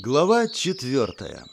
Глава четвертая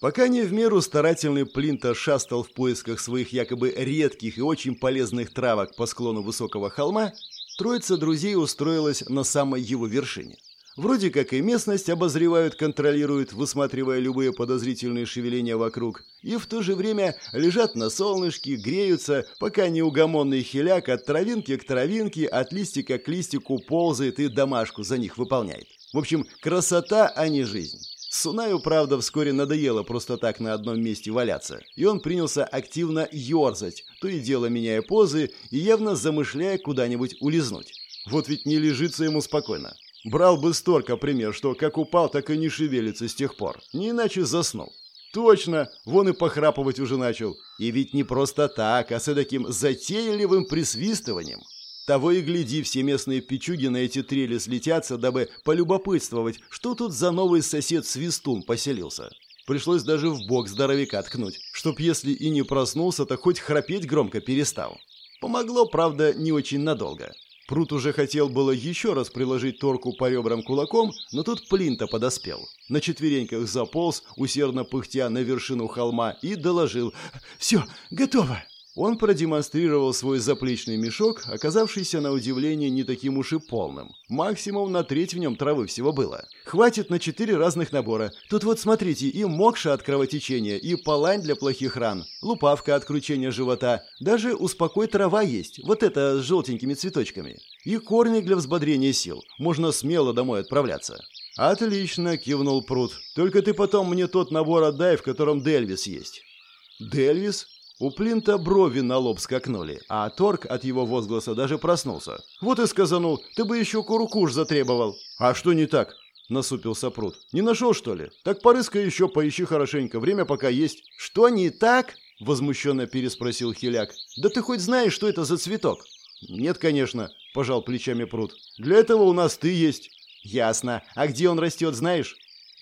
Пока не в меру старательный Плинта шастал в поисках своих якобы редких и очень полезных травок по склону высокого холма, троица друзей устроилась на самой его вершине. Вроде как и местность обозревают, контролируют, высматривая любые подозрительные шевеления вокруг, и в то же время лежат на солнышке, греются, пока неугомонный хиляк от травинки к травинке, от листика к листику ползает и домашку за них выполняет. В общем, красота, а не жизнь. Сунаю, правда, вскоре надоело просто так на одном месте валяться, и он принялся активно ерзать, то и дело меняя позы и явно замышляя куда-нибудь улизнуть. Вот ведь не лежится ему спокойно. Брал бы Сторка пример, что как упал, так и не шевелится с тех пор. Не иначе заснул. Точно, вон и похрапывать уже начал. И ведь не просто так, а с таким затейливым присвистыванием. Того и гляди, все местные печуги на эти трели слетятся, дабы полюбопытствовать, что тут за новый сосед-свистун поселился. Пришлось даже в бок здоровяка ткнуть, чтоб если и не проснулся, то хоть храпеть громко перестал. Помогло, правда, не очень надолго. Прут уже хотел было еще раз приложить торку по ребрам кулаком, но тут Плинта подоспел. На четвереньках заполз, усердно пыхтя на вершину холма, и доложил «Все, готово!» Он продемонстрировал свой заплечный мешок, оказавшийся на удивление не таким уж и полным. Максимум на треть в нем травы всего было. Хватит на четыре разных набора. Тут вот смотрите, и мокша от кровотечения, и полань для плохих ран, лупавка от кручения живота, даже успокой трава есть, вот это с желтенькими цветочками. И корни для взбодрения сил. Можно смело домой отправляться. «Отлично», — кивнул Прут. «Только ты потом мне тот набор отдай, в котором Дельвис есть». «Дельвис?» У Плинта брови на лоб скакнули, а Торг от его возгласа даже проснулся. «Вот и сказанул, ты бы еще куркуш затребовал». «А что не так?» – насупился Прут. «Не нашел, что ли? Так порыскай еще, поищи хорошенько, время пока есть». «Что не так?» – возмущенно переспросил Хиляк. «Да ты хоть знаешь, что это за цветок?» «Нет, конечно», – пожал плечами Прут. «Для этого у нас ты есть». «Ясно. А где он растет, знаешь?»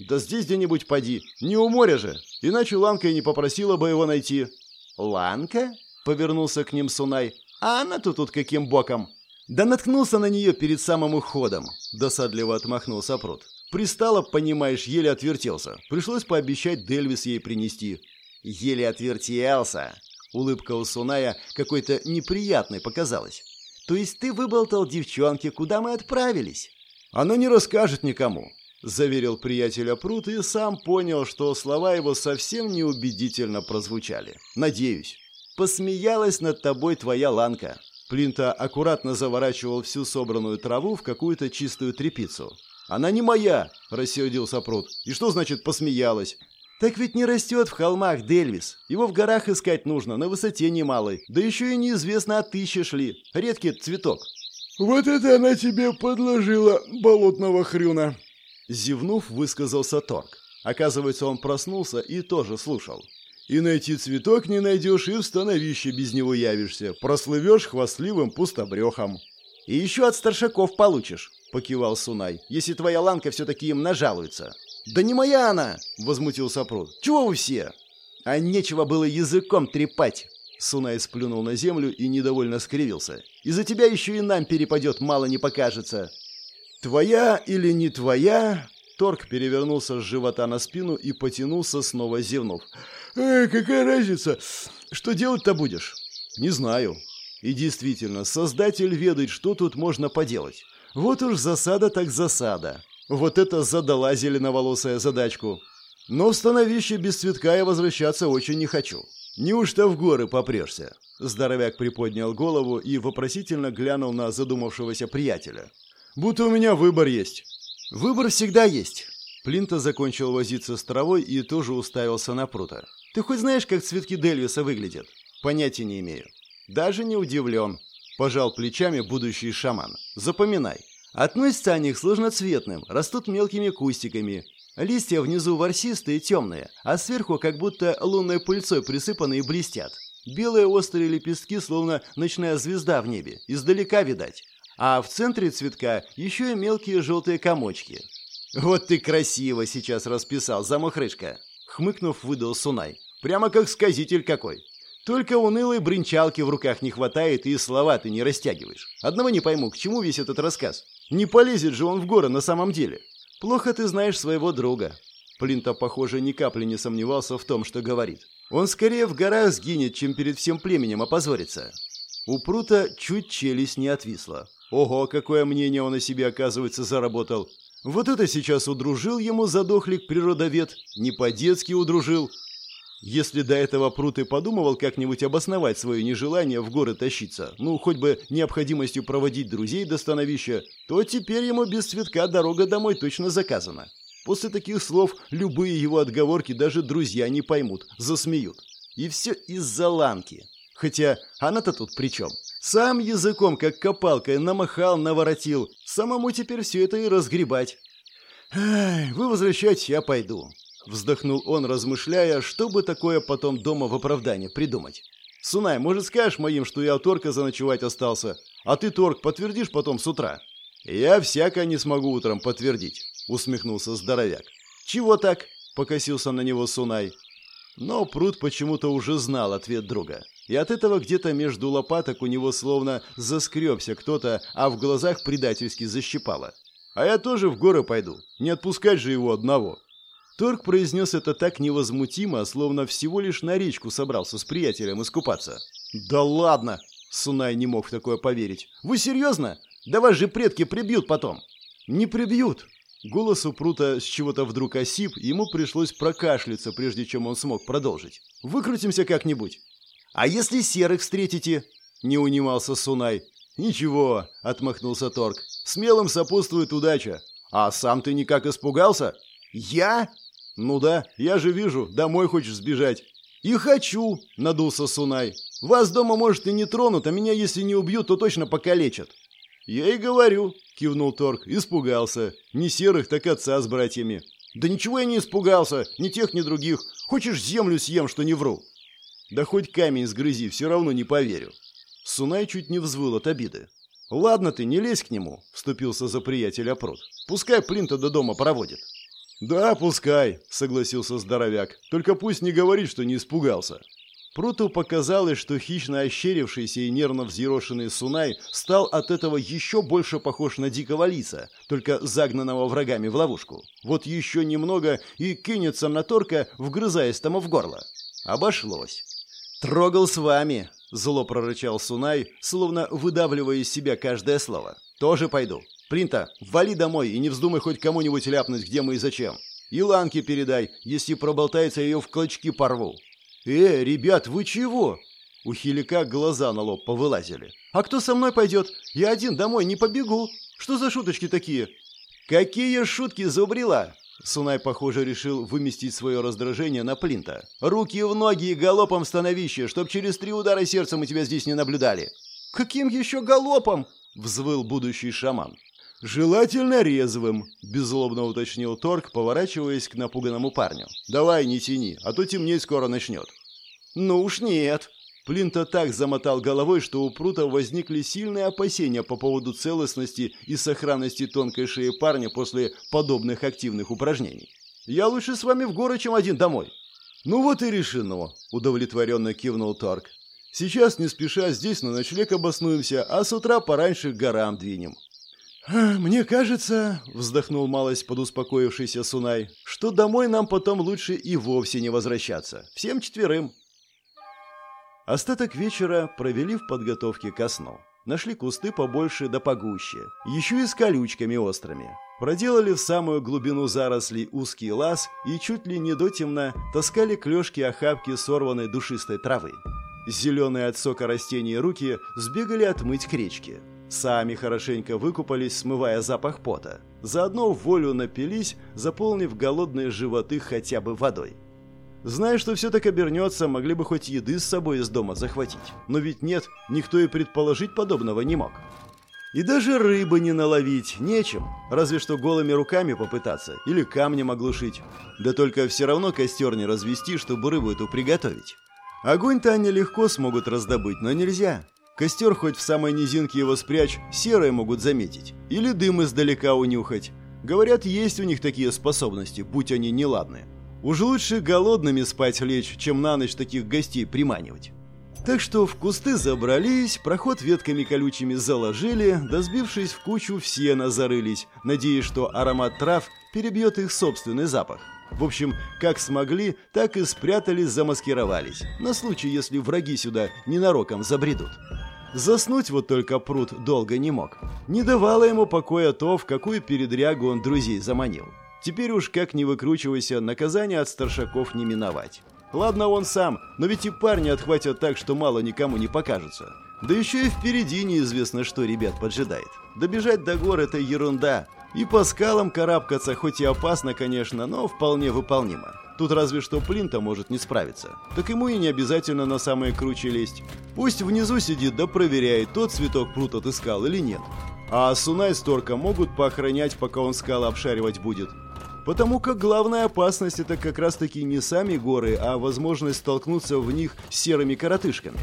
«Да здесь где-нибудь поди. Не у моря же. Иначе Ланка и не попросила бы его найти». «Ланка?» — повернулся к ним Сунай. «А она-то тут каким боком?» «Да наткнулся на нее перед самым уходом», — досадливо отмахнулся Прут. «Пристала, понимаешь, еле отвертелся. Пришлось пообещать Дельвис ей принести». «Еле отвертелся?» Улыбка у Суная какой-то неприятной показалась. «То есть ты выболтал девчонке, куда мы отправились?» «Она не расскажет никому», — заверил приятеля Прут и сам понял, что слова его совсем неубедительно прозвучали. «Надеюсь». «Посмеялась над тобой твоя ланка». Плинта аккуратно заворачивал всю собранную траву в какую-то чистую тряпицу. «Она не моя!» – рассердился Прут. «И что значит «посмеялась»?» «Так ведь не растет в холмах Дельвис. Его в горах искать нужно, на высоте немалой. Да еще и неизвестно, отыщешь ли. Редкий цветок». «Вот это она тебе подложила, болотного хрюна!» Зевнув, высказался Торг. Оказывается, он проснулся и тоже слушал. «И найти цветок не найдешь, и в становище без него явишься. Прослывешь хвастливым пустобрехом». «И еще от старшаков получишь», — покивал Сунай, «если твоя ланка все-таки им нажалуется». «Да не моя она!» — возмутился Прут. «Чего вы все?» «А нечего было языком трепать!» Сунай сплюнул на землю и недовольно скривился. «Из-за тебя еще и нам перепадет, мало не покажется!» «Твоя или не твоя?» Торг перевернулся с живота на спину и потянулся, снова зевнув. «Эй, какая разница? Что делать-то будешь?» «Не знаю». И действительно, создатель ведает, что тут можно поделать. Вот уж засада так засада. Вот это задала зеленоволосая задачку. Но в становище без цветка я возвращаться очень не хочу. Неужто в горы попрешься?» Здоровяк приподнял голову и вопросительно глянул на задумавшегося приятеля. Будто у меня выбор есть. Выбор всегда есть. Плинта закончил возиться с травой и тоже уставился на прута. Ты хоть знаешь, как цветки Дельвиса выглядят? Понятия не имею. Даже не удивлен. Пожал плечами будущий шаман. Запоминай. Относятся они к сложноцветным, растут мелкими кустиками. Листья внизу ворсистые, темные, а сверху как будто лунной пыльцой присыпаны и блестят. Белые острые лепестки, словно ночная звезда в небе. Издалека видать а в центре цветка еще и мелкие желтые комочки. «Вот ты красиво сейчас расписал, замухрышка!» Хмыкнув, выдал Сунай. «Прямо как сказитель какой!» Только унылой бренчалки в руках не хватает, и слова ты не растягиваешь. Одного не пойму, к чему весь этот рассказ? Не полезет же он в горы на самом деле. Плохо ты знаешь своего друга. Плинта, похоже, ни капли не сомневался в том, что говорит. Он скорее в горах сгинет, чем перед всем племенем опозорится. У Прута чуть челюсть не отвисла. Ого, какое мнение он о себе, оказывается, заработал. Вот это сейчас удружил ему задохлик-природовед, не по-детски удружил. Если до этого Прут и подумывал как-нибудь обосновать свое нежелание в горы тащиться, ну, хоть бы необходимостью проводить друзей до становища, то теперь ему без цветка дорога домой точно заказана. После таких слов любые его отговорки даже друзья не поймут, засмеют. И все из-за Ланки. Хотя она-то тут при чем? Сам языком, как копалкой, намахал, наворотил. Самому теперь все это и разгребать. «Ай, вы возвращать, я пойду», — вздохнул он, размышляя, чтобы такое потом дома в оправдание придумать. «Сунай, может, скажешь моим, что я у Торка заночевать остался? А ты, Торг, подтвердишь потом с утра?» «Я всяко не смогу утром подтвердить», — усмехнулся здоровяк. «Чего так?» — покосился на него Сунай. Но Пруд почему-то уже знал ответ друга. И от этого где-то между лопаток у него словно заскребся кто-то, а в глазах предательски защипало. «А я тоже в горы пойду. Не отпускать же его одного». Торг произнес это так невозмутимо, словно всего лишь на речку собрался с приятелем искупаться. «Да ладно!» — Сунай не мог в такое поверить. «Вы серьезно? Да вас же предки прибьют потом!» «Не прибьют!» Голос у Прута с чего-то вдруг осип, ему пришлось прокашляться, прежде чем он смог продолжить. «Выкрутимся как-нибудь!» «А если серых встретите?» — не унимался Сунай. «Ничего», — отмахнулся Торг. «Смелым сопутствует удача. А сам ты никак испугался?» «Я?» «Ну да, я же вижу, домой хочешь сбежать». «И хочу», — надулся Сунай. «Вас дома, может, и не тронут, а меня, если не убьют, то точно покалечат». «Я и говорю», — кивнул Торг, испугался. «Не серых, так отца с братьями». «Да ничего я не испугался, ни тех, ни других. Хочешь, землю съем, что не вру?» «Да хоть камень сгрызи, все равно не поверю». Сунай чуть не взвыл от обиды. «Ладно ты, не лезь к нему», — вступился за приятеля Прот. «Пускай Плинта до дома проводит». «Да, пускай», — согласился здоровяк. «Только пусть не говорит, что не испугался». Пруту показалось, что хищно ощерившийся и нервно взъерошенный Сунай стал от этого еще больше похож на дикого лиса, только загнанного врагами в ловушку. Вот еще немного и кинется на торка, вгрызаясь тому в горло. Обошлось. «Трогал с вами», — зло прорычал Сунай, словно выдавливая из себя каждое слово. «Тоже пойду. Принта, вали домой и не вздумай хоть кому-нибудь ляпнуть, где мы и зачем. И Ланке передай, если проболтается, ее в клочки порву». «Э, ребят, вы чего?» У Хилика глаза на лоб повылазили. «А кто со мной пойдет? Я один домой не побегу. Что за шуточки такие?» «Какие шутки, зубрила?» Сунай, похоже, решил выместить свое раздражение на Плинта. «Руки в ноги и галопом становище, чтоб через три удара сердца мы тебя здесь не наблюдали!» «Каким еще галопом?» — взвыл будущий шаман. «Желательно резвым», — беззлобно уточнил Торг, поворачиваясь к напуганному парню. «Давай, не тяни, а то темнеть скоро начнет». «Ну уж нет», Плинта так замотал головой, что у Прута возникли сильные опасения по поводу целостности и сохранности тонкой шеи парня после подобных активных упражнений. «Я лучше с вами в горы, чем один домой». «Ну вот и решено», — удовлетворенно кивнул Торг. «Сейчас не спеша здесь на ночлег обоснуемся, а с утра пораньше к горам двинем». «Мне кажется», — вздохнул малость подуспокоившийся Сунай, «что домой нам потом лучше и вовсе не возвращаться. Всем четверым». Остаток вечера провели в подготовке ко сну. Нашли кусты побольше да погуще, еще и с колючками острыми. Проделали в самую глубину зарослей узкий лаз и чуть ли не дотемно таскали клешки охапки сорванной душистой травы. Зеленые от сока растения руки сбегали отмыть к речке. Сами хорошенько выкупались, смывая запах пота. Заодно в волю напились, заполнив голодные животы хотя бы водой. Зная, что все так обернется, могли бы хоть еды с собой из дома захватить. Но ведь нет, никто и предположить подобного не мог. И даже рыбы не наловить нечем, разве что голыми руками попытаться или камнем оглушить. Да только все равно костер не развести, чтобы рыбу эту приготовить. Огонь-то они легко смогут раздобыть, но нельзя. Костер хоть в самой низинке его спрячь, серые могут заметить. Или дым издалека унюхать. Говорят, есть у них такие способности, будь они неладные. Уж лучше голодными спать лечь, чем на ночь таких гостей приманивать. Так что в кусты забрались, проход ветками колючими заложили, да сбившись в кучу, все назарылись, надеясь, что аромат трав перебьет их собственный запах. В общем, как смогли, так и спрятались, замаскировались, на случай, если враги сюда ненароком забредут. Заснуть вот только пруд долго не мог. Не давало ему покоя то, в какую передрягу он друзей заманил. Теперь уж как ни выкручивайся, наказание от старшаков не миновать. Ладно он сам, но ведь и парни отхватят так, что мало никому не покажется. Да еще и впереди неизвестно, что ребят поджидает. Добежать до гор – это ерунда. И по скалам карабкаться, хоть и опасно, конечно, но вполне выполнимо. Тут разве что Плинта может не справиться. Так ему и не обязательно на самые круче лезть. Пусть внизу сидит да проверяет, тот цветок пруд отыскал или нет. А Сунай с Торка могут поохранять, пока он скалы обшаривать будет. Потому как главная опасность это как раз-таки не сами горы, а возможность столкнуться в них с серыми коротышками.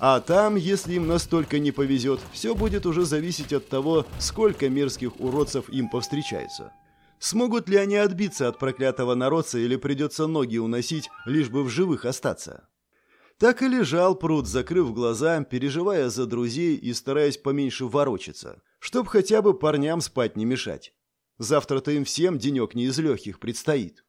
А там, если им настолько не повезет, все будет уже зависеть от того, сколько мерзких уродцев им повстречается. Смогут ли они отбиться от проклятого народца или придется ноги уносить, лишь бы в живых остаться? Так и лежал пруд, закрыв глаза, переживая за друзей и стараясь поменьше ворочаться, чтоб хотя бы парням спать не мешать. Завтра-то им всем денек не из легких предстоит.